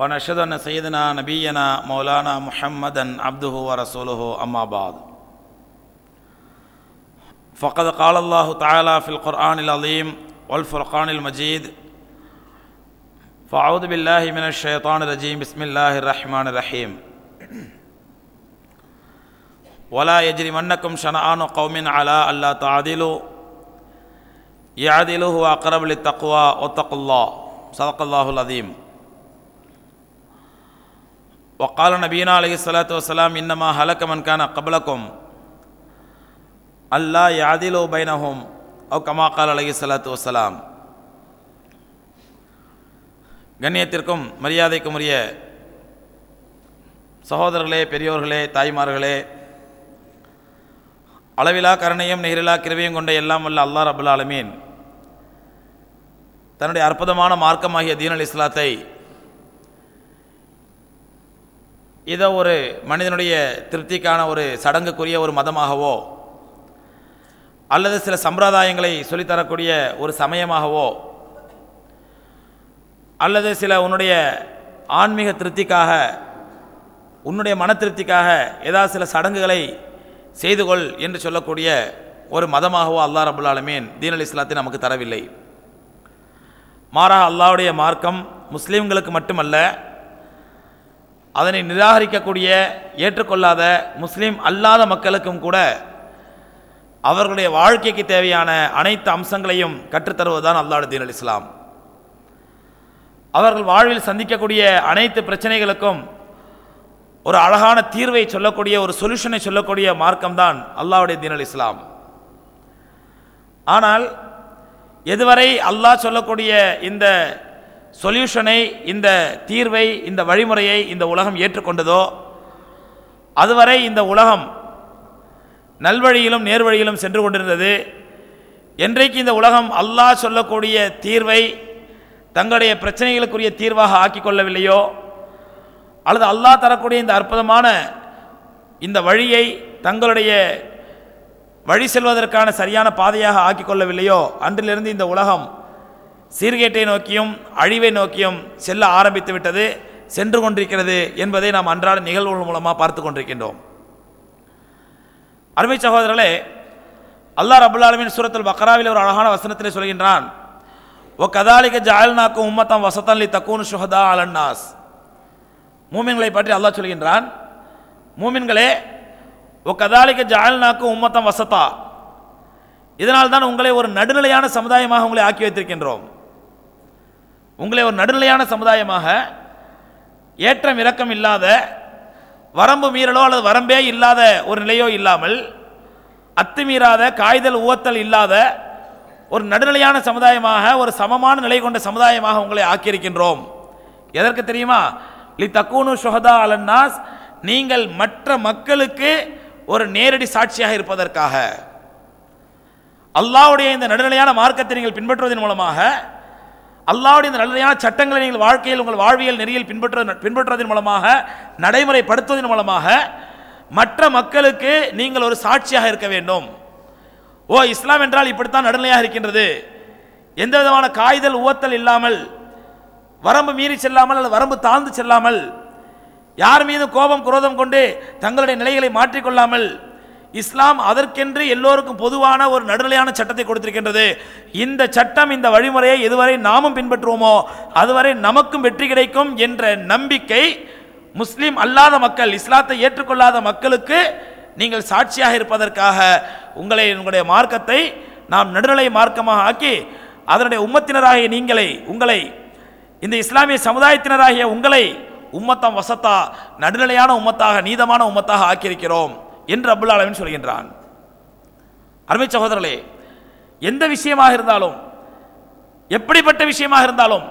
ونشهد أن سيدنا نبينا مولانا محمدا عبده ورسوله أما بعد. فقد قال الله تعالى في القرآن العظيم والفرقان المجيد فأعوذ بالله من الشيطان الرجيم بسم الله الرحمن الرحيم. ولا يجرمنكم شنآن قوم على ألا تعدلوا. يعدله أقرب للتقوى واتقوا الله. صدق الله العظيم. وقال نبينا عليه الصلاة والسلام إنما هلك من كان قبلكم ألا يعدلوا بينهم أو كما قال عليه الصلاة والسلام கண்ணியத்திற்கும் மரியாதைக்கும் உரிய சகோதரர்களே பெரியோர்களே தாய்மார்களே அளவிலா கருணையும் நிகரிலா கிருவையும் கொண்ட எல்லாம் வல்ல அல்லா ரபுல் ஆலமீன் தன்னுடைய அற்புதமான மார்க்கமாகிய தீனல் இஸ்லாத்தை இதை ஒரு மனிதனுடைய திருப்திக்கான ஒரு சடங்குக்குரிய ஒரு மதமாகவோ அல்லது சில சம்பிரதாயங்களை சொல்லித்தரக்கூடிய ஒரு சமயமாகவோ அல்லது சில உன்னுடைய ஆன்மீக திருப்திக்காக உன்னுடைய மன திருப்திக்காக ஏதாவது சில சடங்குகளை செய்து கொள் என்று சொல்லக்கூடிய ஒரு மதமாகவோ அல்லா ரபுல் ஆலமீன் அலி இஸ்லாத்தை நமக்கு தரவில்லை. மாறாக அல்லாவுடைய மார்க்கம் முஸ்லீம்களுக்கு மட்டுமல்ல அதனை நிராகரிக்கக்கூடிய ஏற்றுக்கொள்ளாத முஸ்லீம் அல்லாத மக்களுக்கும் கூட அவர்களுடைய வாழ்க்கைக்கு தேவையான அனைத்து அம்சங்களையும் கற்றுத்தருவதுதான் அல்லாஹ் தீன் அல் இஸ்லாம். அவர்கள் வாழ்வில் சந்திக்கக்கூடிய அனைத்து பிரச்சனைகளுக்கும் ஒரு அழகான தீர்வை சொல்லக்கூடிய ஒரு சொல்யூஷனை சொல்லக்கூடிய மார்க்கம்தான் அல்லாவுடைய தீன் அல் இஸ்லாம். ஆனால் எதுவரை அல்லாஹ் சொல்லக்கூடிய இந்த சொல்யூஷனை இந்த தீர்வை இந்த வழிமுறையை இந்த உலகம் ஏற்றுக்கொண்டதோ அதுவரை இந்த உலகம் நல்வழியிலும் நேர்வழியிலும் சென்று கொண்டிருந்தது. என்றைக்கு இந்த உலகம் அல்லாஹ் சொல்லக்கூடிய தீர்வை தங்களுடைய பிரச்சனைகளுக்குரிய தீர்வாக ஆக்கிக்கொள்ளவில்லையோ அல்லது அல்லாஹ் தரக்கூடிய இந்த அற்புதமான இந்த வழியை தங்களுடைய வழி செல்வதற்கான சரியான பாதையாக ஆக்கிக்கொள்ளவில்லையோ அன்றிலிருந்து இந்த உலகம் சீர்கேட்டை நோக்கியும் அழிவை நோக்கியும் செல்ல ஆரம்பித்து விட்டது சென்று கொண்டிருக்கிறது என்பதை நாம் அன்றாட நிகழ்வுகள் மூலமாக பார்த்து கொண்டிருக்கின்றோம். அருமை சகோதரர்களே அல்லாஹ் அபுல் ஆலமின் சூரத்தில் பக்ராவில் ஒரு அழகான வசனத்திலே சொல்கின்றான் ஓ கதாலிக ஜாயல்நாக்கும் உம்மத்தம் வசத்தன்லி தக்கூன் சுஹதா அலன்னாஸ். மூமின்களை பற்றி அல்லாஹ் சொல்கின்றான் மூமின்களே ஓ கதாலிக ஜாயல்நாக்கும் உம்மத்தம் வசத்தா. இதனால் தான் உங்களை ஒரு நடுநிலையான சமுதாயமாக உங்களை ஆக்கி வைத்திருக்கின்றோம். உங்களை ஒரு நடுநிலையான சமுதாயமாக ஏற்றம் இறக்கம் இல்லாத வரம்பு மீறலோ அல்லது வரம்பே இல்லாத ஒரு நிலையோ இல்லாமல் அத்துமீறாத காய்தல் ஊவத்தல் இல்லாத ஒரு நடுநிலையான சமுதாயமாக ஒரு சமமான நிலை கொண்ட சமுதாயமாக உங்களை ஆக்கியிருக்கின்றோம். எதற்கு தெரியுமா? லி தக்கூனு ஷொஹதா அலன்னாஸ் நீங்கள் மற்ற மக்களுக்கு ஒரு நேரடி சாட்சியாக இருப்பதற்காக. அல்லாவுடைய இந்த நடுநிலையான மார்க்கத்தை நீங்கள் பின்பற்றுவதன் மூலமாக அல்லாவுடைய இந்த நடுநிலையான சட்டங்களை நீங்கள் வாழ்க்கையில் உங்கள் வாழ்வியல் நெறியில் பின்பற்ற பின்பற்றுவதன் மூலமாக நடைமுறைப்படுத்துவதன் மூலமாக மற்ற மக்களுக்கு நீங்கள் ஒரு சாட்சியாக இருக்க வேண்டும். ஓ இஸ்லாம் என்றால் இப்படித்தான் நடுநிலையாக இருக்கின்றது. எந்த விதமான காய்தல் உவத்தல் இல்லாமல் வரம்பு மீறி செல்லாமல் அல்லது வரம்பு தாழ்ந்து செல்லாமல் யார் மீது கோபம் குரோதம் கொண்டு தங்களுடைய நிலைகளை மாற்றிக்கொள்ளாமல் இஸ்லாம் அதற்கென்று எல்லோருக்கும் பொதுவான ஒரு நடுநிலையான சட்டத்தை கொடுத்திருக்கின்றது. இந்த சட்டம் இந்த வழிமுறையை எதுவரை நாமும் பின்பற்றுவோமோ அதுவரை நமக்கும் வெற்றி கிடைக்கும் என்ற நம்பிக்கை முஸ்லீம் அல்லாத மக்கள் இஸ்லாத்தை ஏற்றுக்கொள்ளாத மக்களுக்கு நீங்கள் சாட்சியாக இருப்பதற்காக உங்களை உங்களுடைய மார்க்கத்தை நாம் நடுநிலை மார்க்கமாக ஆக்கி அதனுடைய உம்மத்தினராகிய நீங்களை உங்களை இந்த இஸ்லாமிய சமுதாயத்தினராகிய உங்களை உம்மத்தம் வசத்தா நடுநிலையான உம்மத்தாக நீதமான உம்மத்தாக ஆக்கியிருக்கிறோம். என்று அபுல் ஆலமின் சொல்கின்றான். அருமை சகோதரர்களே எந்த விஷயமாக இருந்தாலும் எப்படிப்பட்ட விஷயமாக இருந்தாலும்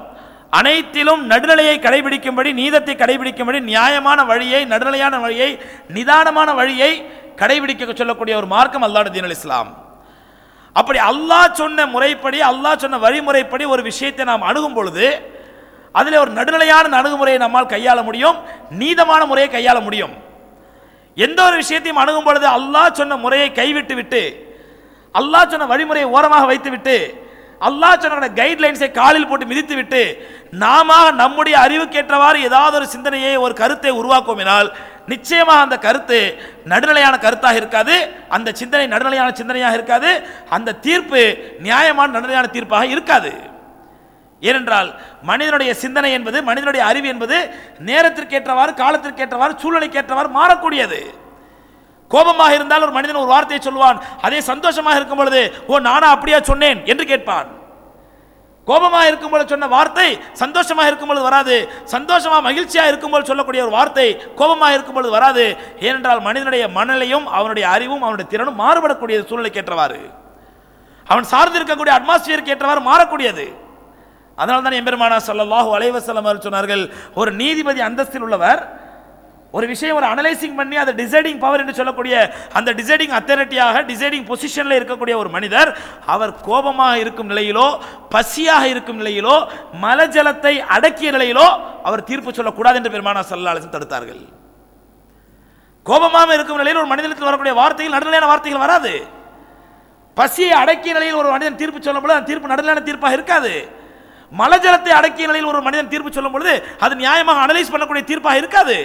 அனைத்திலும் நடுநிலையை கடைபிடிக்கும்படி நீதத்தை கடைபிடிக்கும்படி நியாயமான வழியை நடுநிலையான வழியை நிதானமான வழியை கடைபிடிக்க சொல்லக்கூடிய ஒரு மார்க்கம் அல்லாடு தீன் இஸ்லாம். அப்படி அல்லாஹ் சொன்ன முறைப்படி அல்லாஹ் சொன்ன வழிமுறைப்படி ஒரு விஷயத்தை நாம் அணுகும் பொழுது அதில் ஒரு நடுநிலையான அணுகுமுறையை நம்மால் கையாள முடியும் நீதமான முறையை கையாள முடியும். எந்த ஒரு விஷயத்தையும் அணுகும் பொழுது அல்லாஹ் சொன்ன முறையை கைவிட்டு விட்டு அல்லாஹ் சொன்ன வழிமுறையை ஓரமாக வைத்து விட்டு அல்லாஹ் சொன்ன கைட்லைன்ஸை காலில் போட்டு மிதித்து விட்டு நாம நம்முடைய அறிவுக்கேற்றவாறு ஏதாவது ஒரு சிந்தனையை ஒரு கருத்தை உருவாக்குவினால் நிச்சயமாக அந்த கருத்து நடுநிலையான கருத்தாக இருக்காது. அந்த சிந்தனை நடுநிலையான சிந்தனையாக இருக்காது. அந்த தீர்ப்பு நியாயமான நடுநிலையான தீர்ப்பாக இருக்காது. ஏனென்றால் மனிதனுடைய சிந்தனை என்பது மனிதனுடைய அறிவு என்பது நேரத்திற்கேற்றவாறு காலத்திற்கேற்றவாறு சூழ்நிலைக்கேற்றவாறு மாறக்கூடியது. கோபமாக இருந்தால் ஒரு மனிதன் ஒரு வார்த்தையை சொல்வான் அதே சந்தோஷமாக இருக்கும் பொழுது ஓ நானா அப்படியா சொன்னேன்? என்று கேட்பான். கோபமாக இருக்கும் பொழுது சொன்ன வார்த்தை சந்தோஷமாக இருக்கும் பொழுது வராது. சந்தோஷமாக மகிழ்ச்சியாக இருக்கும் பொழுது சொல்லக்கூடிய ஒரு வார்த்தை கோபமாக இருக்கும் பொழுது வராது. ஏனென்றால் மனிதனுடைய மனநிலையும் அவனுடைய அறிவும் அவனுடைய திறனும் மாறுபடக்கூடிய சூழ்நிலைக்கு ஏற்றவாறு அவன் சார்ந்து இருக்கக்கூடிய அட்மாஸ்பியருக்கு ஏற்றவாறு மாறக்கூடியது. அதனால தான் எம்பெருமானா சொல்லல்லாஹு அலைவசல்லம் வஸல்லம் சொன்னார்கள் ஒரு நீதிபதி அந்தஸ்தில் உள்ளவர் ஒரு விஷயம் ஒரு அனலைசிங் பண்ணி அதை டிசைடிங் பவர் என்று சொல்லக்கூடிய அந்த டிசைடிங் அத்தாரிட்டியாக டிசைடிங் பொசிஷனில் இருக்கக்கூடிய ஒரு மனிதர் அவர் கோபமாக இருக்கும் நிலையிலோ பசியாக இருக்கும் நிலையிலோ மலஜலத்தை அடக்கிய நிலையிலோ அவர் தீர்ப்பு சொல்லக்கூடாது என்று பெருமானா சல்லா தடுத்தார்கள். கோபமாக இருக்கும் நிலையில் ஒரு மனிதனுக்கு வரக்கூடிய வார்த்தைகள் நடுநிலையான வார்த்தைகள் வராது. பசியை அடக்கிய நிலையில் ஒரு மனிதன் தீர்ப்பு சொல்லும்போது அந்த தீர்ப்பு நடுநிலையான தீர்ப்பாக இருக்காது. மலஜலத்தை அடக்கிய நிலையில் ஒரு மனிதன் தீர்ப்பு சொல்லும் பொழுது அது நியாயமாக அனலைஸ் பண்ணக்கூடிய தீர்ப்பாக இருக்காது.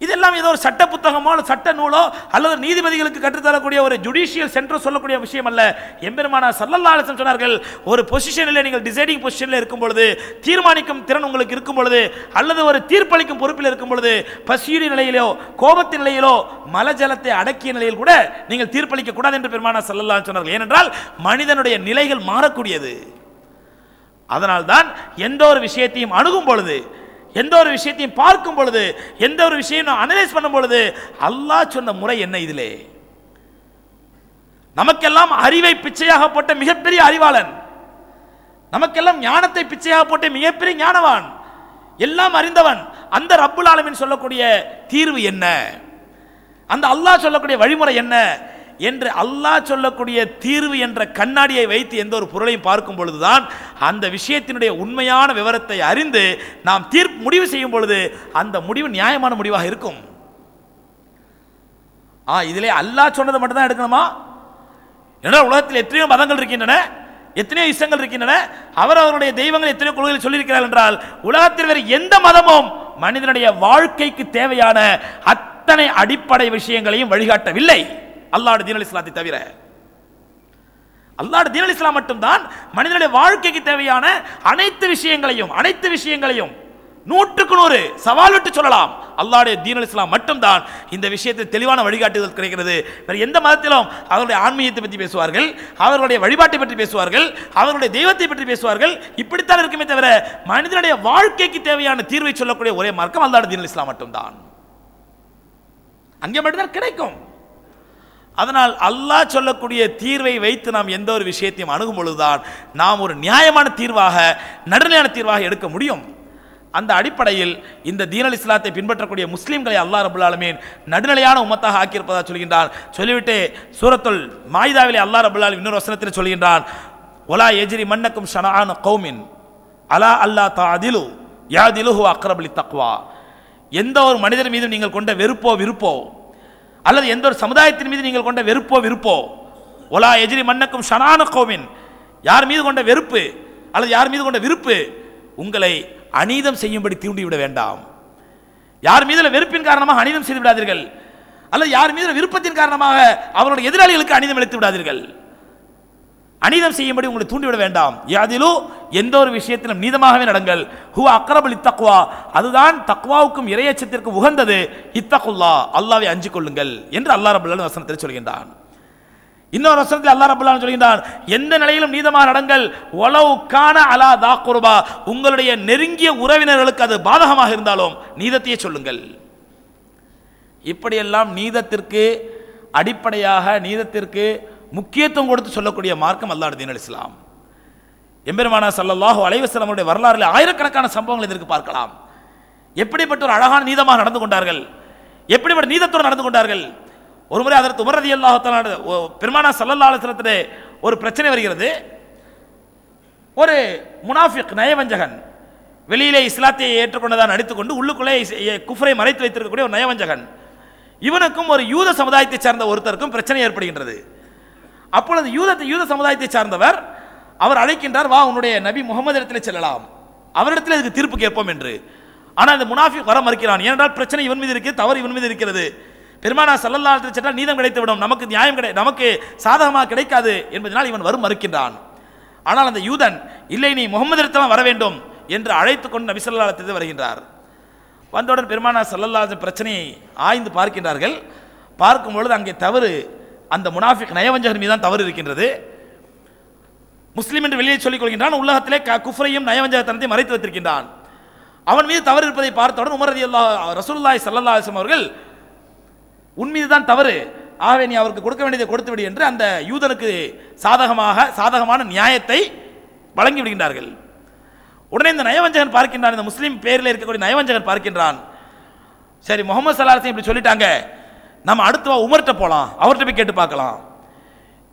இதெல்லாம் ஏதோ ஒரு சட்ட புத்தகமோ அல்லது சட்ட நூலோ அல்லது நீதிபதிகளுக்கு கற்றுத்தரக்கூடிய ஒரு ஜுடிஷியல் சென்டர் சொல்லக்கூடிய விஷயம் அல்ல. எம்பெருமானா சல்லல்லா சொன்னார்கள் ஒரு பொசிஷனில் நீங்கள் டிசைடிங் பொசிஷனில் இருக்கும் பொழுது தீர்மானிக்கும் திறன் உங்களுக்கு இருக்கும் பொழுது அல்லது ஒரு தீர்ப்பளிக்கும் பொறுப்பில் இருக்கும் பொழுது பசியுடைய நிலையிலோ கோபத்தின் நிலையிலோ மலஜலத்தை அடக்கிய நிலையில் கூட நீங்கள் தீர்ப்பளிக்க கூடாது என்று பெருமானா சல்லல்லா சொன்னார்கள். ஏனென்றால் மனிதனுடைய நிலைகள் மாறக்கூடியது. அதனால்தான் எந்த ஒரு விஷயத்தையும் அணுகும் பொழுது எந்த ஒரு விஷயத்தையும் பார்க்கும் பொழுது எந்த ஒரு விஷயம் அனலைஸ் பண்ணும் பொழுது அல்லாஹ் சொன்ன முறை என்ன இதிலே? நமக்கெல்லாம் அறிவை பிச்சையாக போட்ட மிகப்பெரிய அறிவாளன் நமக்கெல்லாம் ஞானத்தை பிச்சையாக போட்ட மிகப்பெரிய ஞானவான் எல்லாம் அறிந்தவன் அந்த ரப்புல் ஆலமின் சொல்லக்கூடிய தீர்வு என்ன? அந்த அல்லாஹ் சொல்லக்கூடிய வழிமுறை என்ன? என்று அல்லாஹ் சொல்லக்கூடிய தீர்வு என்ற கண்ணாடியை வைத்து எந்த ஒரு பொருளையும் பார்க்கும் பொழுதுதான் அந்த விஷயத்தினுடைய உண்மையான விவரத்தை அறிந்து நாம் தீர்ப்பு முடிவு செய்யும் பொழுது அந்த முடிவு நியாயமான முடிவாக இருக்கும். ஆ இதிலே அல்லாஹ் சொன்னதை மட்டும்தான் எடுக்கணுமா? ஏன்னா உலகத்தில் எத்தனையோ மதங்கள் இருக்கின்றன எத்தனையோ இசங்கள் இருக்கின்றன அவர் அவருடைய தெய்வங்கள் எத்தனையோ கொள்கைகள் சொல்லியிருக்கிறார் என்றால் உலகத்தில் வேறு எந்த மதமும் மனிதனுடைய வாழ்க்கைக்கு தேவையான அத்தனை அடிப்படை விஷயங்களையும் வழிகாட்டவில்லை. அல்லாஹ் தீனல் இஸ்லாத்தை தவிர. அல்லாஹ் தீனல் இஸ்லாம் மட்டும்தான் மனிதனுடைய வாழ்க்கைக்கு தேவையான அனைத்து விஷயங்களையும் அனைத்து விஷயங்களையும் நூற்றுக்கு நூறு சவால் விட்டு சொல்லலாம். அல்லாஹ்வுடைய தீனல் இஸ்லாம் மட்டும்தான் இந்த விஷயத்தில் தெளிவான வழிகாட்டுதல் கிடைக்கிறது. வேறு எந்த மதத்திலும் அவருடைய ஆன்மீகத்தை பற்றி பேசுவார்கள் அவர்களுடைய வழிபாட்டை பற்றி பேசுவார்கள் அவர்களுடைய தெய்வத்தை பற்றி பேசுவார்கள். இப்படித்தான் இருக்குமே தவிர மனிதனுடைய வாழ்க்கைக்கு தேவையான தீர்வை சொல்லக்கூடிய ஒரே மார்க்கம் அல்லாஹ் தீனல் இஸ்லாம் மட்டும்தான். அங்கே மட்டும்தான் கிடைக்கும். அதனால் அல்லாஹ் சொல்லக்கூடிய தீர்வை வைத்து நாம் எந்த ஒரு விஷயத்தையும் அணுகும் பொழுதுதான் நாம் ஒரு நியாயமான தீர்வாக நடுநிலையான தீர்வாக எடுக்க முடியும். அந்த அடிப்படையில் இந்த தீனல் இஸ்லாத்தை பின்பற்றக்கூடிய முஸ்லீம்களை அல்லாஹ் ரபுல்லாலுமீன் நடுநிலையான உமத்தாக ஆக்கியிருப்பதாக சொல்கின்றான். சொல்லிவிட்டு சூரத்துல் மாயிதாவிலே அல்லாஹ் ரபுல்லாலும் இன்னொரு வசனத்தில் சொல்கின்றான் ஒலா எஜிரி மன்னக்கும் ஷனான கௌமின் அலா அல்லா தாதிலு யாதிலு அக்ரபலி தக்வா எந்த ஒரு மனிதர் மீதும் நீங்கள் கொண்ட வெறுப்போ விருப்போ அல்லது எந்த ஒரு சமுதாயத்தின் மீது நீங்கள் கொண்ட வெறுப்போ விருப்போ? ஒலா எஜிரி மன்னக்கும் ஷனான கோவின் யார் மீது கொண்ட வெறுப்பு அல்லது யார் மீது கொண்ட விருப்பு? உங்களை அநீதம் செய்யும்படி தூண்டிவிட வேண்டாம். யார் மீதுல வெறுப்பின் காரணமாக அநீதம் செய்து விடாதீர்கள். அல்லது யார் மீது விருப்பத்தின் காரணமாக அவருடைய எதிராளிகளுக்கு அநீதம் இழைத்து விடாதீர்கள். அநீதம் செய்யும்படி உங்களை தூண்டிவிட வேண்டாம். யாதிலும் எந்த ஒரு விஷயத்திலும் நீதமாகவே நடங்கள். ஹூ அக்ரபல் இத்தக்வா அதுதான் தக்வாவுக்கும் இறையச்சத்திற்கு உகந்தது. இத்தகுல்லா அல்லாவை அஞ்சு கொள்ளுங்கள் என்று அல்லா ரபுல்லான் வசனத்தில் சொல்கின்றான். இன்னொரு வசனத்தில் அல்லாஹ் ரபுல்லான் சொல்கின்றான் எந்த நிலையிலும் நீதமாக நடங்கள். ஒலவு காண அலா தாக்குருபா உங்களுடைய நெருங்கிய உறவினர்களுக்கு அது பாதகமாக இருந்தாலும் நீதத்தையே சொல்லுங்கள். இப்படியெல்லாம் நீதத்திற்கு அடிப்படையாக நீதத்திற்கு முக்கியத்துவம் கொடுத்து சொல்லக்கூடிய மார்க்கம் அல்லாஹ் தீன் இஸ்லாம். எம்பெருமானா ஸல்லல்லாஹு அலைவசலமுடைய வரலாறுல ஆயிரக்கணக்கான சம்பவங்கள் இதற்கு பார்க்கலாம். எப்படிப்பட்ட ஒரு அழகான நீதமாக நடந்து கொண்டார்கள்? எப்படிப்பட்ட நீதத்துடன் நடந்து கொண்டார்கள்? ஒருமுறை அதற்கு உமரதி அல்லாஹத்தான பெருமானா ஸல்லல்லாஹு அலைஹி ஒரு பிரச்சனை வருகிறது. ஒரு முனாஃபிக் நயவஞ்சகன் வெளியிலே இஸ்லாத்தை ஏற்றுக்கொண்டதான் நடித்துக்கொண்டு உள்ளுக்குள்ளே குஃப்ரை மறைத்து வைத்திருக்கக்கூடிய ஒரு நயவஞ்சகன். இவனுக்கும் ஒரு யூத சமுதாயத்தைச் சார்ந்த ஒருத்தருக்கும் பிரச்சனை ஏற்படுகின்றது. அப்பொழுது யூத யூத சமுதாயத்தைச் சார்ந்தவர் அவர் அழைக்கின்றார் வா உன்னுடைய நபி முகமது இடத்திலே செல்லலாம். அவரிடத்தில் இதுக்கு தீர்ப்பு கேட்போம் என்று. ஆனால் இந்த முனாஃபி வர மறுக்கிறான். ஏனென்றால் பிரச்சனை இவன் மீது இருக்கு தவறு இவன் மீது இருக்கிறது. பெருமானா சல்லல்லாஹு சென்றால் நீதம் கிடைத்து விடும் நமக்கு நியாயம் கிடை நமக்கு சாதகமாக கிடைக்காது என்பதனால் இவன் வரும் மறுக்கின்றான். ஆனால் அந்த யூதன் இல்லை நீ முகமது இடத்துல வர வேண்டும் என்று அழைத்து கொண்டு நபி ஸல்லல்லாஹு வருகின்றார். வந்தவுடன் பெருமானா சல்லல்லாத பிரச்சனையை ஆய்ந்து பார்க்கின்றார்கள். பார்க்கும் பொழுது அங்கே தவறு அந்த முனாஃபிக் நயவஞ்சகர் மீது தான் தவறு இருக்கின்றது. முஸ்லீம் என்று வெளியே சொல்லிக் கொள்கின்றான் உலகத்திலே குஃப்ரையும் நயவஞ்சகத்தனத்தையும் மறைத்து வைத்திருக்கின்றான். அவன் மீது தவறு இருப்பதை பார்த்தவுடன் உமர் அதி அல்லா ரசூல்லாய் சல்லா அலிஸ்லாம் அவர்கள் உன் மீது தான் தவறு. ஆகவே நீ அவருக்கு கொடுக்க வேண்டியதை கொடுத்து விடு என்று அந்த யூதனுக்கு சாதகமாக சாதகமான நியாயத்தை வழங்கி விடுகின்றார்கள். உடனே இந்த நயவஞ்சகன் பார்க்கின்றான் இந்த முஸ்லீம் பேரில் இருக்கக்கூடிய நயவஞ்சகன் பார்க்கின்றான். சரி முகமது சல்லாஹ் இப்படி சொல்லிட்டாங்க. நம்ம அடுத்து வா உமர்கிட்ட போகலாம் அவர்கிட்ட போய் கேட்டு பார்க்கலாம்.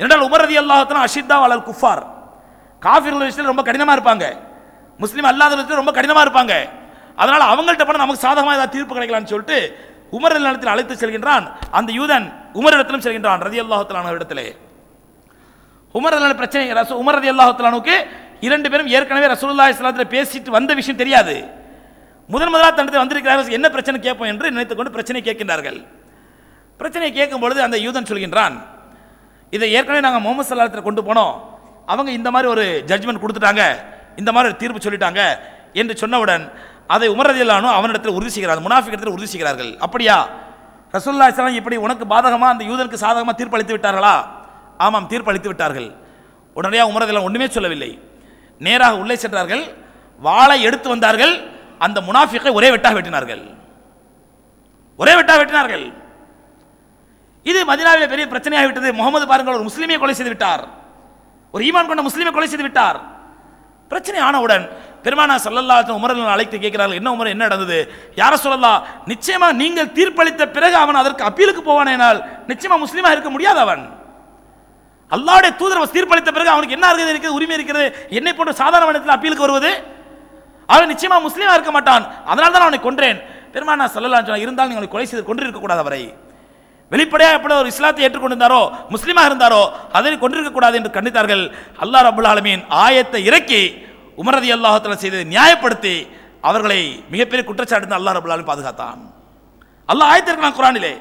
என்றால் உமர் ரதி அல்லாஹத்தனா அஷித்தா வளர் குஃபார். காஃபிர்கள் விஷயத்தில் ரொம்ப கடினமாக இருப்பாங்க. முஸ்லீம் அல்லாத விஷயத்தில் ரொம்ப கடினமாக இருப்பாங்க. அதனால் அவங்கள்ட்ட போனால் நமக்கு சாதகமாக ஏதாவது தீர்ப்பு கிடைக்கலாம்னு சொல்லிட்டு உமர் நிலத்தில் அழைத்து செல்கின்றான். அந்த யூதன் உமர் இடத்திலும் செல்கின்றான் ரதி அல்லாஹத்திலான இடத்திலே. உமர் அல்லான பிரச்சனை ரசூ உமர் ரதி அல்லாஹத்திலானுக்கு இரண்டு பேரும் ஏற்கனவே ரசூல்லா இஸ்லாத்தில் பேசிட்டு வந்த விஷயம் தெரியாது. முதன் முதலாக தண்டத்தை வந்திருக்கிறார்கள். என்ன பிரச்சனை கேட்போம் என்று நினைத்துக்கொண்டு பிரச்சனை கேட்கின்றார்கள். பிரச்சனையை கேட்கும் பொழுது அந்த யூதன் சொல்கின்றான் இதை ஏற்கனவே நாங்கள் முகமது சல்லாத்தில் கொண்டு போனோம். அவங்க இந்த மாதிரி ஒரு ஜட்ஜ்மெண்ட் கொடுத்துட்டாங்க. இந்த மாதிரி ஒரு தீர்ப்பு சொல்லிட்டாங்க. என்று சொன்னவுடன் அதை உமர் அவனிடத்தில் உறுதி செய்கிறார். முனாஃபிகத்தில் உறுதி செய்கிறார்கள். அப்படியா? ரசூல்லா இஸ்லாம் இப்படி உனக்கு பாதகமாக அந்த யூதனுக்கு சாதகமாக தீர்ப்பு அளித்து விட்டார்களா? ஆமாம் தீர்ப்பு அளித்து விட்டார்கள். உடனடியாக உமர் ஒன்றுமே சொல்லவில்லை. நேராக உள்ளே சென்றார்கள். வாளை எடுத்து வந்தார்கள். அந்த முனாஃபிக்கை ஒரே வெட்டாக வெட்டினார்கள். ஒரே வெட்டாக வெட்டினார்கள். இது மதினாவில் பெரிய பிரச்சனையாக விட்டது முகமது பாருங்கள் ஒரு முஸ்லீமை கொலை செய்து விட்டார். ஒரு ஈமான் கொண்ட முஸ்லீமை கொலை செய்து விட்டார். பிரச்சனை ஆனவுடன் பெருமானா சல்லல்லா உமரல் அழைத்து கேட்கிறார்கள் என்ன உமர் என்ன நடந்தது? யார சொல்லலாம் நிச்சயமா நீங்கள் தீர்ப்பளித்த பிறகு அவன் அதற்கு அப்பீலுக்கு போவானேனால் நிச்சயமா முஸ்லீமா இருக்க முடியாது அவன். அல்லாவுடைய தூதர் தீர்ப்பளித்த பிறகு அவனுக்கு என்ன இருக்குது இருக்கிறது உரிமை இருக்கிறது என்னை போன்ற சாதாரண மனத்தில் அப்பீலுக்கு வருவது? அவன் நிச்சயமா முஸ்லீமா இருக்க மாட்டான். அதனால தான் அவனை கொன்றேன். பெருமானா சல்லல்லா சொன்னார் இருந்தால் நீங்கள் கொலை செய்து கொண்டிருக்க கூடாது அவரை. வெளிப்படையாக எப்படி ஒரு இஸ்லாத்தை ஏற்றுக்கொண்டிருந்தாரோ முஸ்லீமாக இருந்தாரோ அதை கொண்டிருக்கக்கூடாது என்று கண்டித்தார்கள். அல்லாஹ் ரபுல் ஆலமீன் ஆயத்தை இறக்கி உமரதி அல்லாஹத்தில் செய்ததை நியாயப்படுத்தி அவர்களை மிகப்பெரிய குற்றச்சாட்டு அல்லாஹ் ரபுல் ஆலமீன் பாதுகாத்தான். அல்லாஹ் இருக்கலாம் குரானிலே.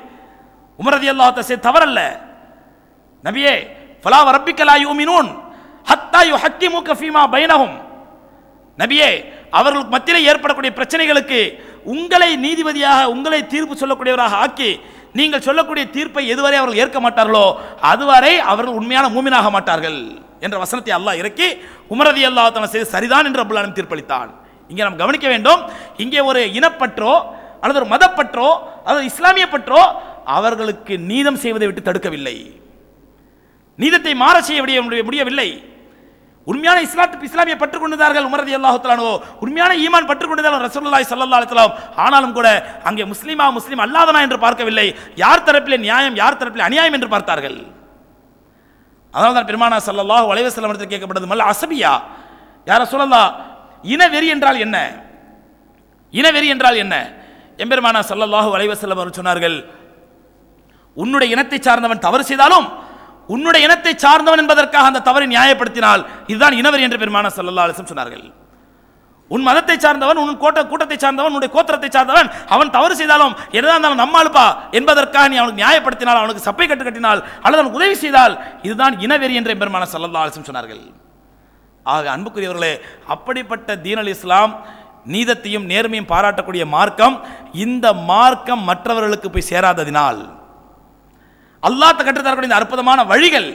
உமரதி அல்லாஹத்தை செய்த தவறல்ல. நபியே ஃபலா ரப்பிக்கலா யூமினூன் ஹத்தா யுஹக்கிமுக ஃபீமா பைனகும் நபியே அவர்களுக்கு மத்தியிலே ஏற்படக்கூடிய பிரச்சனைகளுக்கு உங்களை நீதிபதியாக உங்களை தீர்ப்பு சொல்லக்கூடியவராக ஆக்கி நீங்கள் சொல்லக்கூடிய தீர்ப்பை எதுவரை அவர்கள் ஏற்க மாட்டார்களோ அதுவரை அவர்கள் உண்மையான மூமினாக மாட்டார்கள் என்ற வசனத்தை அல்லாஹ் இறக்கி உமரதி அல்லாஹ் தன செய்து சரிதான் என்று அபுல்லாலும் தீர்ப்பளித்தான். இங்கே நாம் கவனிக்க வேண்டும் இங்கே ஒரு இனப்பற்றோ அல்லது ஒரு மதப்பற்றோ அல்லது இஸ்லாமிய பற்றோ அவர்களுக்கு நீதம் செய்வதை விட்டு தடுக்கவில்லை. நீதத்தை மாற செய்ய முடிய- முடியவில்லை. உண்மையான இஸ்லாத்து இஸ்லாமிய பற்றுக் கொண்டிருந்தார்கள் உமரதி அல்லாஹுத்தலானோ உண்மையான ஈமான் பற்றுக் ரசூல்லாய் சல்லா அலுவலாம் ஆனாலும் கூட அங்கே முஸ்லீமா முஸ்லீம் அல்லாதனா என்று பார்க்கவில்லை. யார் தரப்பிலே நியாயம் யார் தரப்பிலே அநியாயம் என்று பார்த்தார்கள். அதனால தான் பெருமானா ஸல்லல்லாஹு அலைஹி வஸல்லம் இடத்தில் கேட்கப்பட்டது மல்ல அசபியா? யார சொல்லலாம் இனவெறி என்றால் என்ன? இனவெறி என்றால் என்ன? எம்பெருமானா சல்லல்லாஹு அலைஹி அவர்கள் சொன்னார்கள் உன்னுடைய இனத்தை சார்ந்தவன் தவறு செய்தாலும் உன்னுடைய இனத்தை சார்ந்தவன் என்பதற்காக அந்த தவறை நியாயப்படுத்தினால் இதுதான் இனவர் என்று பெருமான சல்லல்லா அலிசம் சொன்னார்கள். உன் மதத்தை சார்ந்தவன் உன் கோட்ட கூட்டத்தை சார்ந்தவன் உன்னுடைய கோத்திரத்தை சார்ந்தவன் அவன் தவறு செய்தாலும் என்னதான் இருந்தாலும் நம்மாளுப்பா என்பதற்காக நீ அவனுக்கு நியாயப்படுத்தினால் அவனுக்கு சப்பை கட்டு கட்டினால் அல்லது அவனுக்கு உதவி செய்தால் இதுதான் இனவெறி என்ற பெருமான சல்லல்லா அலிசம் சொன்னார்கள். ஆக அன்புக்குரியவர்களே அப்படிப்பட்ட தீன் அல் இஸ்லாம் நீதத்தையும் நேர்மையும் பாராட்டக்கூடிய மார்க்கம் இந்த மார்க்கம் மற்றவர்களுக்கு போய் சேராததினால் அல்லாத்த கற்றுத்தரக்கூடிய இந்த அற்புதமான வழிகள்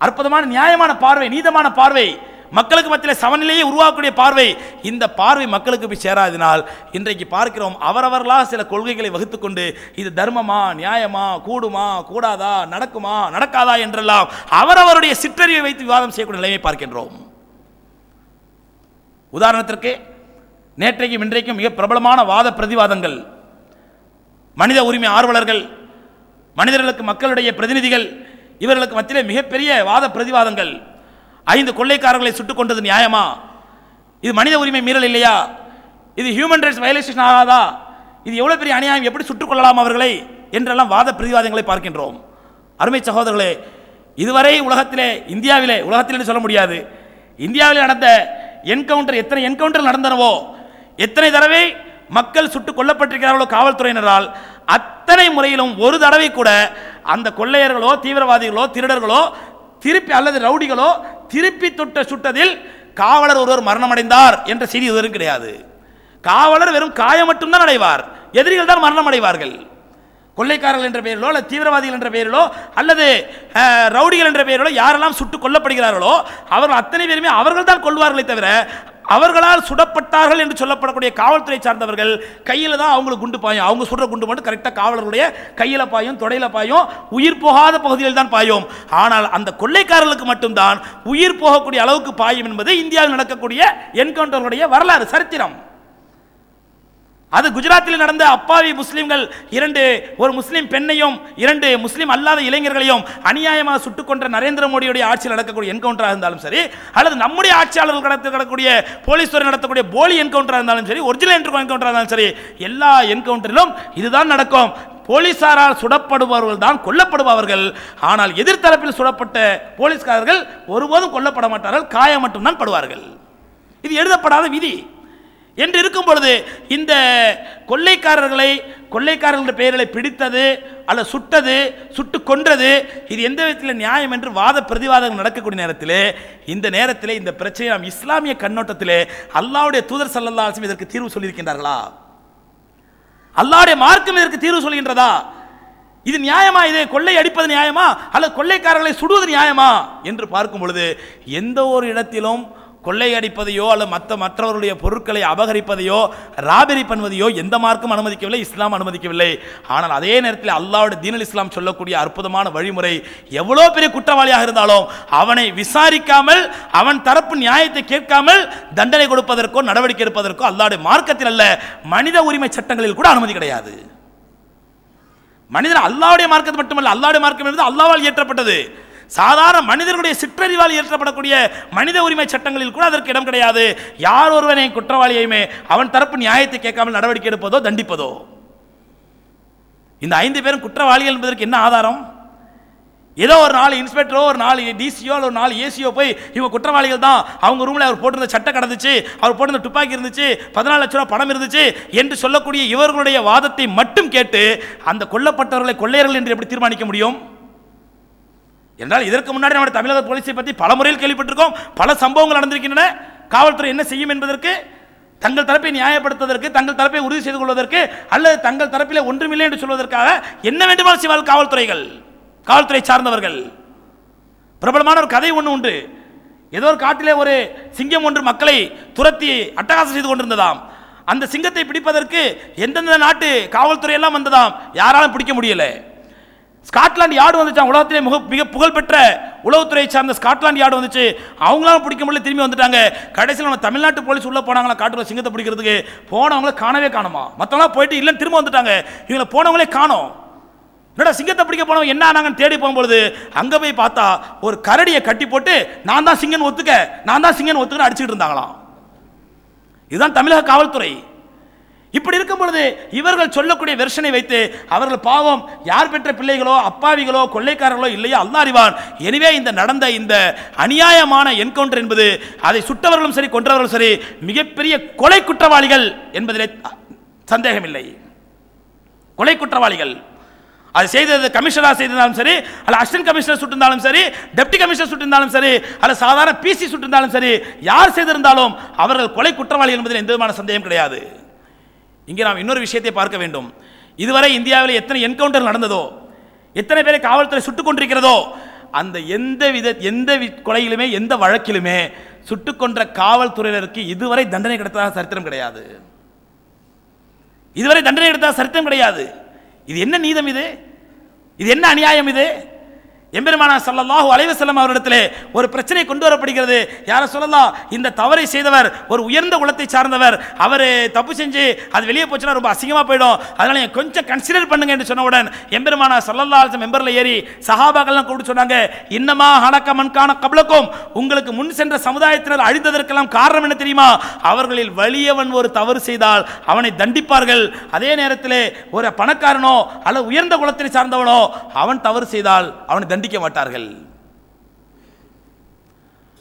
அற்புதமான நியாயமான பார்வை நீதமான பார்வை மக்களுக்கு மத்தியில் சமநிலையை உருவாக்கக்கூடிய பார்வை இந்த பார்வை மக்களுக்கு போய் சேராதினால் இன்றைக்கு பார்க்கிறோம் அவரவர்களாக சில கொள்கைகளை வகுத்துக்கொண்டு இது தர்மமா நியாயமா கூடுமா கூடாதா நடக்குமா நடக்காதா என்றெல்லாம் அவரவருடைய சிற்றறிவை வைத்து விவாதம் செய்யக்கூடிய நிலைமை பார்க்கின்றோம். உதாரணத்திற்கு நேற்றைக்கும் இன்றைக்கும் மிக பிரபலமான வாத பிரதிவாதங்கள் மனித உரிமை ஆர்வலர்கள் மனிதர்களுக்கு மக்களுடைய பிரதிநிதிகள் இவர்களுக்கு மத்தியிலே மிகப்பெரிய வாத பிரதிவாதங்கள். ஐந்து கொள்ளைக்காரர்களை சுட்டுக் கொண்டது நியாயமா? இது மனித உரிமை மீறல் இல்லையா? இது ஹியூமன் ரைட்ஸ் வயலேஷன் ஆகாதா? இது எவ்வளவு பெரிய அநியாயம்? எப்படி சுட்டுக் கொள்ளலாம் அவர்களை? என்றெல்லாம் வாத பிரதிவாதங்களை பார்க்கின்றோம். அருமை சகோதரர்களே இதுவரை உலகத்திலே இந்தியாவிலே உலகத்திலே சொல்ல முடியாது. இந்தியாவில் நடந்த என்கவுண்டர் எத்தனை என்கவுண்டர் நடந்தனவோ எத்தனை தடவை மக்கள் சுட்டுக் கொல்லப்பட்டிருக்கிறார்களோ காவல்துறையினரால் அத்தனை முறையிலும் ஒரு தடவை கூட அந்த கொள்ளையர்களோ தீவிரவாதிகளோ திருடர்களோ திருப்பி அல்லது ரவுடிகளோ திருப்பி தொட்ட சுட்டதில் காவலர் ஒருவர் மரணமடைந்தார் என்ற செய்தி எதுவும் கிடையாது. காவலர் வெறும் காயம் மட்டும்தான் அடைவார். எதிரிகள் தான் மரணம் அடைவார்கள் கொள்ளைக்காரர்கள் என்ற பெயரிலோ அல்லது தீவிரவாதிகள் என்ற பெயரிலோ அல்லது ரவுடிகள் என்ற பெயரிலோ யாரெல்லாம் சுட்டுக் கொல்லப்படுகிறார்களோ அவர்கள் அத்தனை பேருமே அவர்கள் தான் கொள்வார்களே தவிர அவர்களால் சுடப்பட்டார்கள் என்று சொல்லப்படக்கூடிய காவல்துறை சார்ந்தவர்கள் கையில் தான் அவங்களுக்கு குண்டு பாயும். அவங்க சுடுற குண்டு மட்டும் கரெக்டாக காவலர்களுடைய கையில் பாயும் தொடையில் பாயும். உயிர் போகாத பகுதியில் தான் பாயும். ஆனால் அந்த கொள்ளைக்காரர்களுக்கு மட்டும்தான் உயிர் போகக்கூடிய அளவுக்கு பாயும் என்பது இந்தியாவில் நடக்கக்கூடிய என்கவுண்டர்களுடைய வரலாறு சரித்திரம். அது குஜராத்தில் நடந்த அப்பாவி முஸ்லீம்கள் இரண்டு ஒரு முஸ்லீம் பெண்ணையும் இரண்டு முஸ்லீம் அல்லாத இளைஞர்களையும் அநியாயமாக சுட்டுக் கொன்ற நரேந்திர மோடியுடைய ஆட்சியில் நடக்கக்கூடிய என்கவுண்டராக இருந்தாலும் சரி அல்லது நம்முடைய ஆட்சியாளர்கள் நடத்த நடக்கக்கூடிய போலீஸ் துறை நடத்தக்கூடிய போலி என்கவுண்டராக இருந்தாலும் சரி ஒரிஜினல் என்கவுண்டராக இருந்தாலும் சரி எல்லா என்கவுண்டரிலும் இதுதான் நடக்கும். போலீசாரால் சுடப்படுபவர்கள் தான் கொல்லப்படுபவர்கள். ஆனால் எதிர்த்தரப்பில் சுடப்பட்ட போலீஸ்காரர்கள் ஒருபோதும் கொல்லப்பட மாட்டார்கள் காயம் மட்டும்தான் படுவார்கள். இது எழுதப்படாத விதி. என்று இருக்கும் பொழுது இந்த கொள்ளைக்காரர்களை கொள்ளைக்காரர்கள் பெயர்களை பிடித்தது அல்ல சுட்டது சுட்டு கொன்றது இது எந்த விதத்தில் நியாயம் என்று வாத பிரதிவாதங்கள் நடக்கக்கூடிய நேரத்தில் இந்த நேரத்தில் இந்த பிரச்சனை நாம் இஸ்லாமிய கண்ணோட்டத்திலே அல்லாவுடைய தூதர் சல்லல்லா அலைஹி இதற்கு தீர்வு சொல்லியிருக்கின்றார்களா? அல்லாவுடைய மார்க்கம் இதற்கு தீர்வு சொல்கின்றதா? இது நியாயமா? இது கொள்ளை அடிப்பது நியாயமா? அல்லது கொள்ளைக்காரர்களை சுடுவது நியாயமா? என்று பார்க்கும் பொழுது எந்த ஒரு இடத்திலும் கொள்ளையடிப்பதையோ அல்லது மற்ற மற்றவருடைய பொருட்களை அபகரிப்பதையோ ராபரி பண்ணுவதையோ எந்த மார்க்கும் அனுமதிக்கவில்லை இஸ்லாம் அனுமதிக்கவில்லை. ஆனால் அதே நேரத்தில் அல்லாஹ்வுடைய தீனல் இஸ்லாம் சொல்லக்கூடிய அற்புதமான வழிமுறை எவ்வளோ பெரிய குற்றவாளியாக இருந்தாலும் அவனை விசாரிக்காமல் அவன் தரப்பு நியாயத்தை கேட்காமல் தண்டனை கொடுப்பதற்கோ நடவடிக்கை எடுப்பதற்கோ அல்லாவுடைய மார்க்கத்தில் அல்ல மனித உரிமை சட்டங்களில் கூட அனுமதி கிடையாது. மனிதன் அல்லாவுடைய மார்க்கத்தை மட்டுமல்ல அல்லாவுடைய மார்க்கம் என்பது அல்லாவால் இயற்றப்பட்டது. சாதாரண மனிதர்களுடைய சிற்றறிவால் இயற்றப்படக்கூடிய மனித உரிமை சட்டங்களில் கூட அதற்கு இடம் கிடையாது. யார் ஒருவனை குற்றவாளியையுமே அவன் தரப்பு நியாயத்தை கேட்காமல் நடவடிக்கை எடுப்பதோ தண்டிப்பதோ? இந்த ஐந்து பேரும் குற்றவாளிகள் என்பதற்கு என்ன ஆதாரம்? ஏதோ ஒரு நாலு இன்ஸ்பெக்டரோ ஒரு நாலு டிசியோ ஒரு நாலு ஏசியோ போய் இவங்க குற்றவாளிகள் தான். அவங்க ரூமில் அவர் போட்டிருந்த சட்டை கடந்துச்சு அவர் போட்டிருந்த துப்பாக்கி இருந்துச்சு பதினாலு லட்ச ரூபா பணம் இருந்துச்சு என்று சொல்லக்கூடிய இவர்களுடைய வாதத்தை மட்டும் கேட்டு அந்த கொல்லப்பட்டவர்களை கொள்ளையர்கள் என்று எப்படி தீர்மானிக்க முடியும்? என்றால் இதற்கு முன்னாடி நம்ம தமிழக போலீஸை பற்றி பல முறையில் கேள்விப்பட்டிருக்கோம். பல சம்பவங்கள் நடந்திருக்கின்றன. காவல்துறை என்ன செய்யும் என்பதற்கு தங்கள் தரப்பை நியாயப்படுத்துவதற்கு தங்கள் தரப்பை உறுதி செய்து கொள்வதற்கு அல்லது தங்கள் தரப்பில் ஒன்றுமில்லை என்று சொல்வதற்காக என்ன வேண்டுமானால் செய்வார்கள் காவல்துறைகள் காவல்துறை சார்ந்தவர்கள். பிரபலமான ஒரு கதை ஒன்று உண்டு. ஏதோ ஒரு காட்டிலே ஒரு சிங்கம் ஒன்று மக்களை துரத்தி அட்டகாசம் செய்து கொண்டிருந்ததாம். அந்த சிங்கத்தை பிடிப்பதற்கு எந்தெந்த நாட்டு காவல்துறை எல்லாம் வந்ததாம். யாராலும் பிடிக்க முடியல. ஸ்காட்லாந்து யார்டு வந்துச்சான் உலகத்திலே மிக மிக புகழ்பெற்ற உளவுத்துறை சார்ந்த ஸ்காட்லாந்து யார்டு வந்துச்சு. அவங்களால பிடிக்க முடியல திரும்பி வந்துட்டாங்க. கடைசியில் நம்ம தமிழ்நாட்டு போலீஸ் உள்ளே போனாங்களா காட்டுல சிங்கத்தை பிடிக்கிறதுக்கு? போனவங்கள காணவே காணுமா? மற்றவங்களாம் போயிட்டு இல்லைன்னு திரும்ப வந்துட்டாங்க. இவங்களை போனவங்களே காணோம். என்னடா சிங்கத்தை பிடிக்க போனவங்க என்ன ஆனாங்கன்னு தேடி போகும்பொழுது அங்கே போய் பார்த்தா ஒரு கரடியை கட்டி போட்டு நான் தான் சிங்கன் ஒத்துக்க நான் தான் சிங்கன் ஒத்துக்கன்னு அடிச்சுட்டு இருந்தாங்களாம். இதுதான் தமிழக காவல்துறை. இப்படி இருக்கும் பொழுது இவர்கள் சொல்லக்கூடிய வெர்ஷனை வைத்து அவர்கள் பாவம் யார் பெற்ற பிள்ளைகளோ அப்பாவிகளோ கொள்ளைக்காரர்களோ இல்லையோ அல்ல அறிவான். எனவே இந்த நடந்த இந்த அநியாயமான என்கவுண்டர் என்பது அதை சுட்டவர்களும் சரி கொன்றவர்களும் சரி மிகப்பெரிய கொலை குற்றவாளிகள் என்பதிலே சந்தேகமில்லை. கொலை குற்றவாளிகள். அது செய்தது கமிஷனராக செய்திருந்தாலும் சரி அல்ல அசிஸ்டன்ட் கமிஷனர் சுட்டிருந்தாலும் சரி டெப்டி கமிஷனர் சுட்டிருந்தாலும் சரி அல்ல சாதாரண பிசி சுட்டிருந்தாலும் சரி யார் செய்திருந்தாலும் அவர்கள் கொலை குற்றவாளி என்பதில் எந்த விதமான சந்தேகம் கிடையாது. இங்கே நாம் இன்னொரு விஷயத்தை பார்க்க வேண்டும். இதுவரை இந்தியாவில் எத்தனை என்கவுண்டர் நடந்ததோ எத்தனை பேரை காவல்துறை சுட்டுக் கொண்டிருக்கிறதோ அந்த எந்த வித எந்த வி- கொலையிலுமே எந்த வழக்கிலுமே சுட்டுக் கொன்ற காவல்துறையினருக்கு இதுவரை தண்டனை கிடைத்ததாக சரித்திரம் கிடையாது. இதுவரை தண்டனை எடுத்த சரித்திரம் கிடையாது. இது என்ன நீதம் இது? இது என்ன அநியாயம் இது? எம்பெருமானா ஸல்லல்லாஹு அலைஹி செல்லம் அவரிடத்திலே ஒரு பிரச்சனை கொண்டு வரப்படுகிறது. யார சொல்லலாம் இந்த தவறை செய்தவர் ஒரு உயர்ந்த குலத்தை சார்ந்தவர் அவர் தப்பு செஞ்சு அது வெளியே போச்சுன்னா ரொம்ப அசிங்கமா போயிடும். அதனால நீங்கள் கொஞ்சம் கன்சிடர் பண்ணுங்க என்று சொன்னவுடன் எம்பெருமானா சல்லல்லா அலிசம் மெம்பரில் ஏறி சஹாபாக்கள்லாம் கூப்பிட்டு சொன்னாங்க இன்னமா ஹனக்க மன்கான கபலக்கும். உங்களுக்கு முன் சென்ற சமுதாயத்தினர் அழிந்ததற்கெல்லாம் காரணம் என்ன தெரியுமா? அவர்களில் வலியவன் ஒரு தவறு செய்தால் அவனை தண்டிப்பார்கள். அதே நேரத்தில் ஒரு பணக்காரனோ அல்லது உயர்ந்த குலத்தை சார்ந்தவனோ அவன் தவறு செய்தால் அவனை தண்டிக்க மாட்டார்கள்.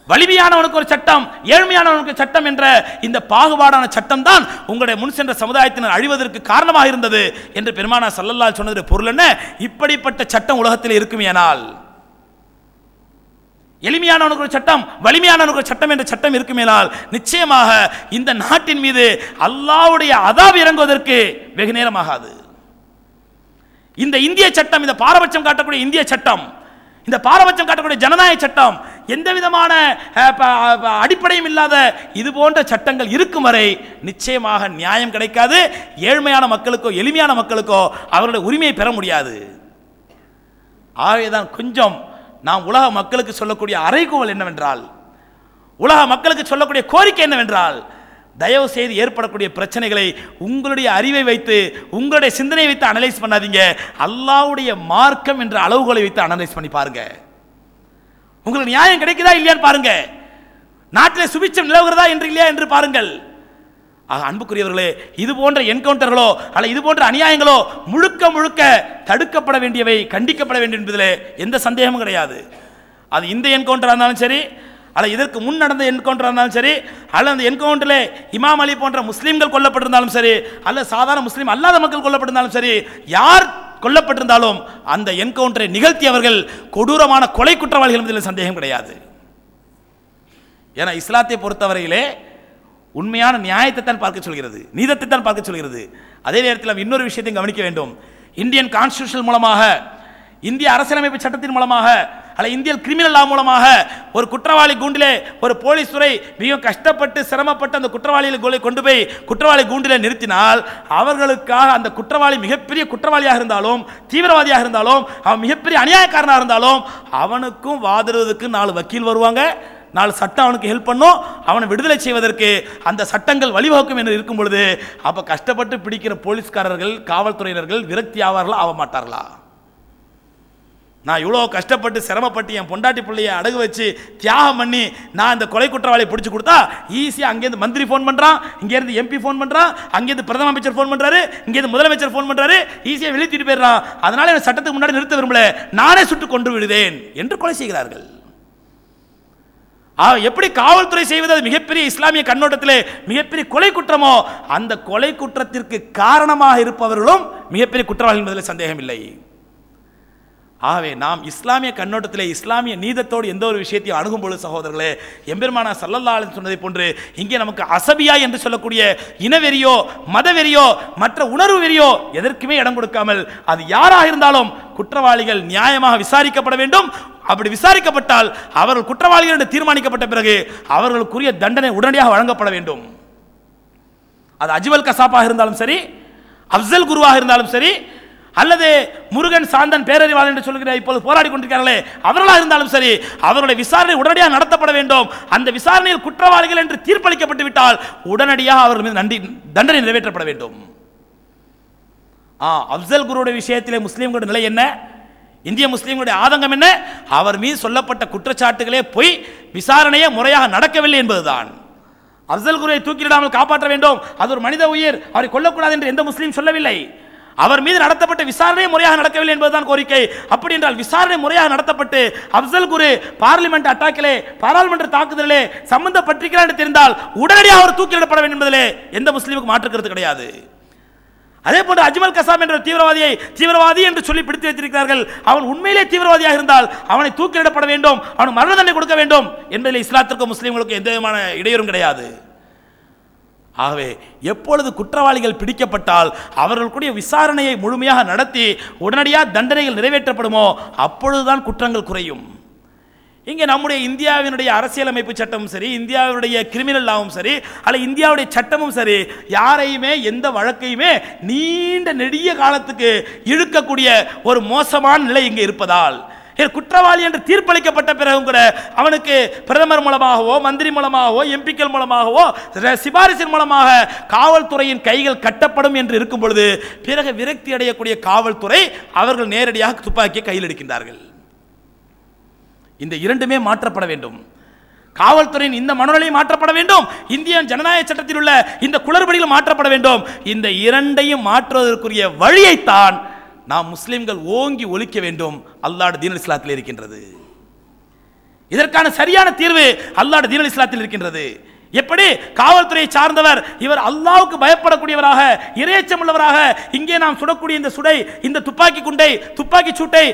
வலிமையானவனுக்கு ஒரு சட்டம் ஏழ்மையானவனுக்கு சட்டம் என்ற இந்த பாகுபாடான சட்டம் தான் உங்களுடைய முன் சென்ற சமுதாயத்தினர் அழிவதற்கு காரணமாக இருந்தது என்று பெருமானா சல்லல்லால் சொன்னது பொருள் என்ன? இப்படிப்பட்ட சட்டம் உலகத்தில் இருக்குமேனால் எளிமையானவனுக்கு ஒரு சட்டம் வலிமையானவனுக்கு ஒரு சட்டம் என்ற சட்டம் இருக்குமேனால் நிச்சயமாக இந்த நாட்டின் மீது அல்லாவுடைய அதாப் இறங்குவதற்கு வெகு நேரம் ஆகாது இந்த இந்திய சட்டம் இந்த பாரபட்சம் காட்டக்கூடிய இந்திய சட்டம் இந்த பாரபட்சம் காட்டக்கூடிய ஜனநாயக சட்டம் எந்த விதமான ப- அடிப்படையும் இல்லாத இது போன்ற சட்டங்கள் இருக்கும் வரை நிச்சயமாக நியாயம் கிடைக்காது. ஏழ்மையான மக்களுக்கோ எளிமையான மக்களுக்கோ அவருடைய உரிமையை பெற முடியாது. ஆகவேதான் கொஞ்சம் நாம் உலக மக்களுக்கு சொல்லக்கூடிய அறைகூவல் என்னவென்றால் உலக மக்களுக்கு சொல்லக்கூடிய கோரிக்கை என்னவென்றால் தயவு செய்து ஏற்படக்கூடிய பிரச்சனைகளை உங்களுடைய அறிவை வைத்து உங்களுடைய சிந்தனையை வைத்து அனலைஸ் பண்ணாதீங்க. அல்லாவுடைய மார்க்கம் என்ற அளவுகளை வைத்து அனலைஸ் பண்ணி பாருங்க. உங்களுக்கு நியாயம் கிடைக்குதா இல்லையான்னு பாருங்க. நாட்டில் சுபிச்சம் நிலவுகிறதா என்று இல்லையா என்று பாருங்கள். அன்புக்குரியவர்களே இது போன்ற என்கவுண்டர்களோ அல்ல இது போன்ற அநியாயங்களோ முழுக்க முழுக்க தடுக்கப்பட வேண்டியவை கண்டிக்கப்பட வேண்டும் என்பதில் எந்த சந்தேகமும் கிடையாது. அது இந்த என்கவுண்டராக இருந்தாலும் சரி அல்ல இதற்கு முன் நடந்த என்கவுண்டராக இருந்தாலும் சரி அல்ல அந்த என்கவுண்டரில் இமாம் அலி போன்ற முஸ்லீம்கள் கொல்லப்பட்டிருந்தாலும் சரி அல்ல சாதாரண முஸ்லீம் அல்லாத மக்கள் கொல்லப்பட்டிருந்தாலும் சரி யார் கொல்லப்பட்டிருந்தாலும் அந்த என்கவுண்டரை நிகழ்த்தியவர்கள் கொடூரமான கொலை குற்றவாளிகள் என்பதில் சந்தேகம் கிடையாது. ஏன்னா இஸ்லாத்தை பொறுத்தவரையிலே உண்மையான நியாயத்தை தான் பார்க்க சொல்கிறது நீதத்தை தான் பார்க்க சொல்கிறது. அதே நேரத்தில் நாம் இன்னொரு விஷயத்தையும் கவனிக்க வேண்டும். இந்தியன் கான்ஸ்டியூஷன் மூலமாக இந்திய அரசியலமைப்பு சட்டத்தின் மூலமாக அல்ல இந்திய கிரிமினல் லா மூலமாக ஒரு குற்றவாளி கூண்டிலே ஒரு போலீஸ் துறை மிக கஷ்டப்பட்டு சிரமப்பட்டு அந்த குற்றவாளிகளை கொண்டு போய் குற்றவாளி கூண்டிலே நிறுத்தினால் அவர்களுக்காக அந்த குற்றவாளி மிகப்பெரிய குற்றவாளியாக இருந்தாலும் தீவிரவாதியாக இருந்தாலும் அவன் மிகப்பெரிய அநியாயக்காரனாக இருந்தாலும் அவனுக்கும் வாதிடுவதற்கு நாலு வக்கீல் வருவாங்க. நாலு சட்டம் அவனுக்கு ஹெல்ப் பண்ணும். அவனை விடுதலை செய்வதற்கு அந்த சட்டங்கள் வழிவகுக்கும் என்று இருக்கும் பொழுது அப்போ கஷ்டப்பட்டு பிடிக்கிற போலீஸ்காரர்கள் காவல்துறையினர்கள் விரக்தி ஆவார்களா ஆக மாட்டார்களா நான் இவ்வளோ கஷ்டப்பட்டு சிரமப்பட்டு என் பொண்டாட்டி பிள்ளையை அடகு வச்சு தியாகம் பண்ணி நான் இந்த கொலை குற்றவாளியை பிடிச்சி கொடுத்தா ஈஸியாக அங்கேருந்து மந்திரி ஃபோன் பண்ணுறான் இங்கேருந்து எம்பி ஃபோன் பண்ணுறான் அங்கேருந்து பிரதம அமைச்சர் ஃபோன் பண்ணுறாரு இங்கேருந்து முதலமைச்சர் ஃபோன் பண்ணுறாரு ஈஸியாக வெளியேற்றிட்டு போயிடுறான். அதனால் எனக்கு சட்டத்துக்கு முன்னாடி நிறுத்த விரும்பல. நானே சுட்டு கொண்டு விடுவேன் என்று கொலை செய்கிறார்கள். ஆ, எப்படி காவல்துறை செய்வது? அது மிகப்பெரிய இஸ்லாமிய கண்ணோட்டத்தில் மிகப்பெரிய கொலை குற்றமோ? அந்த கொலை குற்றத்திற்கு காரணமாக இருப்பவர்களும் மிகப்பெரிய குற்றவாளிகள் என்பதில் சந்தேகம் இல்லை ஆகவே நாம் இஸ்லாமிய கண்ணோட்டத்திலே இஸ்லாமிய நீதத்தோடு எந்த ஒரு விஷயத்தையும் அணுகும் பொழுது சகோதரர்களே எம்பெருமானா சல்லல்லா சொன்னதை போன்று இங்கே நமக்கு அசபியா என்று சொல்லக்கூடிய இனவெறியோ மதவெறியோ மற்ற உணர்வு வெறியோ எதற்குமே இடம் கொடுக்காமல் அது யாராக இருந்தாலும் குற்றவாளிகள் நியாயமாக விசாரிக்கப்பட வேண்டும். அப்படி விசாரிக்கப்பட்டால் அவர்கள் குற்றவாளிகள் என்று தீர்மானிக்கப்பட்ட பிறகு அவர்களுக்குரிய தண்டனை உடனடியாக வழங்கப்பட வேண்டும். அது அஜ்வல் கசாப்பாக இருந்தாலும் சரி அப்சல் குருவாக இருந்தாலும் சரி அல்லது முருகன் சாந்தன் பேரறிவாளன் என்று சொல்கிற இப்போது போராடி கொண்டிருக்கிறார்களே அவர்களாக இருந்தாலும் சரி அவருடைய விசாரணை உடனடியாக நடத்தப்பட வேண்டும். அந்த விசாரணையில் குற்றவாளிகள் என்று தீர்ப்பளிக்கப்பட்டு விட்டால் உடனடியாக அவர்கள் மீது நன்றி தண்டனை நிறைவேற்றப்பட வேண்டும். ஆ அப்சல் குருடைய விஷயத்திலே முஸ்லீம்களுடைய நிலை என்ன? இந்திய முஸ்லீம்களுடைய ஆதங்கம் என்ன? அவர் மீது சொல்லப்பட்ட குற்றச்சாட்டுகளே போய் விசாரணையே முறையாக நடக்கவில்லை என்பதுதான். அப்சல் குருவை தூக்கிலிடாமல் காப்பாற்ற வேண்டும். அது ஒரு மனித உயிர் அவரை கொல்லக்கூடாது என்று எந்த முஸ்லீம் சொல்லவில்லை. அவர் மீது நடத்தப்பட்ட விசாரணை முறையாக நடக்கவில்லை என்பதுதான் கோரிக்கை. அப்படி என்றால் விசாரணை முறையாக நடத்தப்பட்டு அப்சல் குரு பார்லிமெண்ட் அட்டாக்கிலே பாராளுமன்ற தாக்குதலிலே சம்பந்தப்பட்டிருக்கிறார் என்று தெரிந்தால் உடனடியாக அவர் தூக்கிலிடப்பட வேண்டும் என்பதிலே எந்த முஸ்லீமுக்கு மாற்றுக்கிறது கிடையாது. அதே போன்று அஜ்மல் கசாம் என்ற தீவிரவாதியை தீவிரவாதி என்று சொல்லி பிடித்து வைத்திருக்கிறார்கள். அவன் உண்மையிலே தீவிரவாதியாக இருந்தால் அவனை தூக்கிலிடப்பட வேண்டும் அவன் மரண தண்டனை கொடுக்க வேண்டும் என்பதில் இஸ்லாத்திற்கும் முஸ்லீம்களுக்கும் எந்த விதமான இடையூறும் கிடையாது. ஆகவே எப்பொழுது குற்றவாளிகள் பிடிக்கப்பட்டால் அவர்களுக்குடைய விசாரணையை முழுமையாக நடத்தி உடனடியாக தண்டனைகள் நிறைவேற்றப்படுமோ அப்பொழுதுதான் குற்றங்கள் குறையும். இங்கே நம்முடைய இந்தியாவினுடைய அரசியலமைப்பு சட்டமும் சரி இந்தியாவுடைய கிரிமினல் லாவும் சரி அல்ல இந்தியாவுடைய சட்டமும் சரி யாரையுமே எந்த வழக்கையுமே நீண்ட நெடிய காலத்துக்கு இழுக்கக்கூடிய ஒரு மோசமான நிலை இங்கே இருப்பதால் குற்றவாளி என்று தீர்ப்பளிக்கப்பட்ட பிறகும் கூட அவனுக்கு பிரதமர் மூலமாகவோ மந்திரி மூலமாகவோ எம்பிக்கள் மூலமாகவோ சிபாரிசின் மூலமாக காவல்துறையின் கைகள் கட்டப்படும் என்று இருக்கும் பொழுது பிறகு விரக்தி அடையக்கூடிய காவல்துறை அவர்கள் நேரடியாக துப்பாக்கியை கையில் எடுக்கின்றார்கள். இந்த இரண்டுமே மாற்றப்பட வேண்டும். காவல்துறையின் இந்த மனநிலையும் மாற்றப்பட வேண்டும். இந்திய ஜனநாயக சட்டத்தில் உள்ள இந்த குளறுபடிகள் மாற்றப்பட வேண்டும். இந்த இரண்டையும் மாற்றுவதற்குரிய வழியைத்தான் நாம் முஸ்லிம்கள் ஓங்கி ஒழிக்க வேண்டும். அல்லாட தீன் இஸ்லாத்தில் இருக்கின்றது. இதற்கான சரியான தீர்வு அல்லாட தீன் இஸ்லாத்தில் இருக்கின்றது. எப்படி? காவல்துறையை சார்ந்தவர். இவர் அல்லாவுக்கு பயப்படக்கூடியவராக இரையச்சம் உள்ளவராக இங்கே நாம் சுடக்கூடிய இந்த சுடை இந்த துப்பாக்கி குண்டை துப்பாக்கி சூட்டை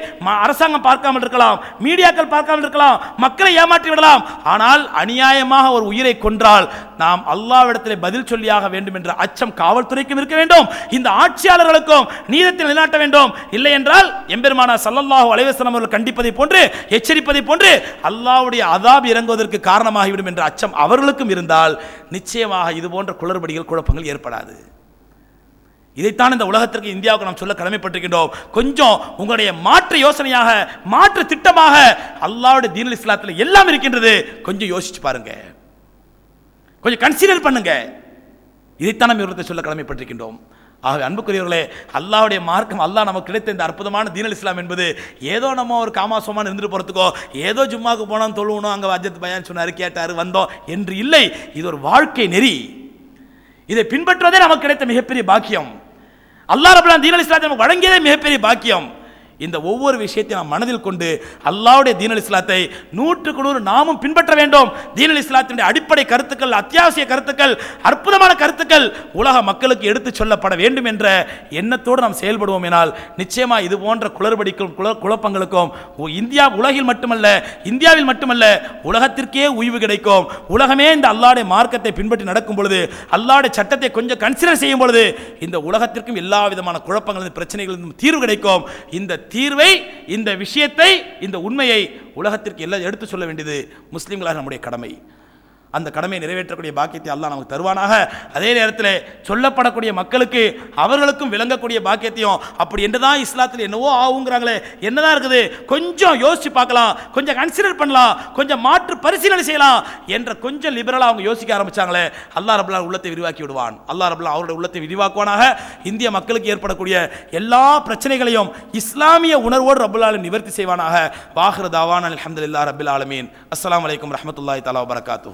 அரசாங்கம் பார்க்காமல் இருக்கலாம் மீடியாக்கள் பார்க்காமல் இருக்கலாம் மக்களை ஏமாற்றி விடலாம். ஆனால் அநியாயமாக ஒரு உயிரை கொன்றால் நாம் அல்லாவிடத்தில் பதில் சொல்லியாக வேண்டும் என்ற அச்சம் காவல்துறைக்கும் இருக்க வேண்டும். இந்த ஆட்சியாளர்களுக்கும் நீதத்தில் நிலைநாட்ட வேண்டும். இல்லை என்றால் எம்பெருமானா சல்லல்லாஹு அலைவசனம் அவர்கள் கண்டிப்பதை போன்று எச்சரிப்பதை போன்று அல்லாஹ்வுடைய அதாப் இறங்குவதற்கு காரணமாகிவிடும் என்ற அச்சம் அவர்களுக்கும் இருந்தால் நிச்சயமாக இதுபோன்ற குளறுபடிகள் குழப்பங்கள் ஏற்படாது. இதைத்தான் இந்த உலகத்திற்கு இந்தியாவுக்கு நாம் சொல்ல கடமைப்பட்டிருக்கின்றோம். கொஞ்சம் உங்களுடைய மாற்று யோசனையாக மாற்று திட்டமாக அல்லாவுடைய தீனல் இஸ்லாத்தில் எல்லாம் இருக்கின்றது. கொஞ்சம் யோசிச்சு பாருங்க. கொஞ்சம் கன்சிடர் பண்ணுங்க. இதைத்தான் நம்ம இவரத்தை சொல்ல கடமைப்பட்டிருக்கின்றோம். ஆகவே அன்புக்குரியவர்களே அல்லாவுடைய மார்க்கம் அல்லாஹ் நமக்கு கிடைத்த இந்த அற்புதமான தீனல் இஸ்லாம் என்பது ஏதோ நம்ம ஒரு காமாசமான இருந்துட்டு போகிறதுக்கோ ஏதோ ஜும்மாக்கு போனோம் தொழுவணும் அங்கே அஜத் பயான் சொன்னார் கேட்டார் வந்தோம் என்று இல்லை. இது ஒரு வாழ்க்கை நெறி. இதை பின்பற்றுவதே நமக்கு கிடைத்த மிகப்பெரிய பாக்கியம். அல்லாஹ் ரபுல்லான் தீனல் இஸ்லாத்தை நமக்கு வழங்கியதே மிகப்பெரிய பாக்கியம். இந்த ஒவ்வொரு விஷயத்தையும் நாம் மனதில் கொண்டு அல்லாவுடைய தீனல் இஸ்லாத்தை நூற்றுக்கு நூறு நாமும் பின்பற்ற வேண்டும். தீனல் இஸ்லாத்தினுடைய அடிப்படை கருத்துக்கள் அத்தியாவசிய கருத்துக்கள் அற்புதமான கருத்துக்கள் உலக மக்களுக்கு எடுத்துச் சொல்லப்பட வேண்டும் என்ற எண்ணத்தோடு நாம் செயல்படுவோம் எனால் நிச்சயமாக இது போன்ற குளறுபடிக்கும் குழப்பங்களுக்கும் இந்தியா உலகில் மட்டுமல்ல இந்தியாவில் மட்டுமல்ல உலகத்திற்கே உய்வு கிடைக்கும். உலகமே இந்த அல்லாஹ்வுடைய மார்க்கத்தை பின்பற்றி நடக்கும் பொழுது அல்லாஹ்வுடைய சட்டத்தை கொஞ்சம் கன்சிடர் செய்யும் பொழுது இந்த உலகத்திற்கும் எல்லா விதமான குழப்பங்களும் பிரச்சனைகளும் தீர்வு கிடைக்கும். இந்த தீர்வை இந்த விஷயத்தை இந்த உண்மையை உலகத்திற்கு எல்லாம் எடுத்து சொல்ல வேண்டியது முஸ்லீம்களாக நம்முடைய கடமை. அந்த கடமையை நிறைவேற்றக்கூடிய பாக்கியத்தை அல்லாஹ் நமக்கு தருவானாக. அதே நேரத்தில் சொல்லப்படக்கூடிய மக்களுக்கு அவர்களுக்கும் விளங்கக்கூடிய பாக்கியத்தையும் அப்படி என்றுதான் இஸ்லாத்தில் என்னவோ ஆகுங்கிறாங்களே என்னதான் இருக்குது? கொஞ்சம் யோசிச்சு பார்க்கலாம் கொஞ்சம் கன்சிடர் பண்ணலாம் கொஞ்சம் மாற்று பரிசீலனை செய்யலாம் என்ற கொஞ்சம் லிபரலாக அவங்க யோசிக்க ஆரம்பிச்சாங்களே அல்லாஹ் ரபுல்லா உள்ளத்தை விரிவாக்கி விடுவான். அல்லாஹ் ரபுல்லா அவருடைய உள்ளத்தை விரிவாக்குவானாக. இந்திய மக்களுக்கு ஏற்படக்கூடிய எல்லா பிரச்சனைகளையும் இஸ்லாமிய உணர்வோடு ரபுல்லாலும் நிவர்த்தி செய்வானாக. வாஹிர தாவான் அலமதுல்லா ரபில் ஆலமீன். அஸ்லாம் வலைக்கம் ரஹமத்துல்லாய் தலா வரகாத்து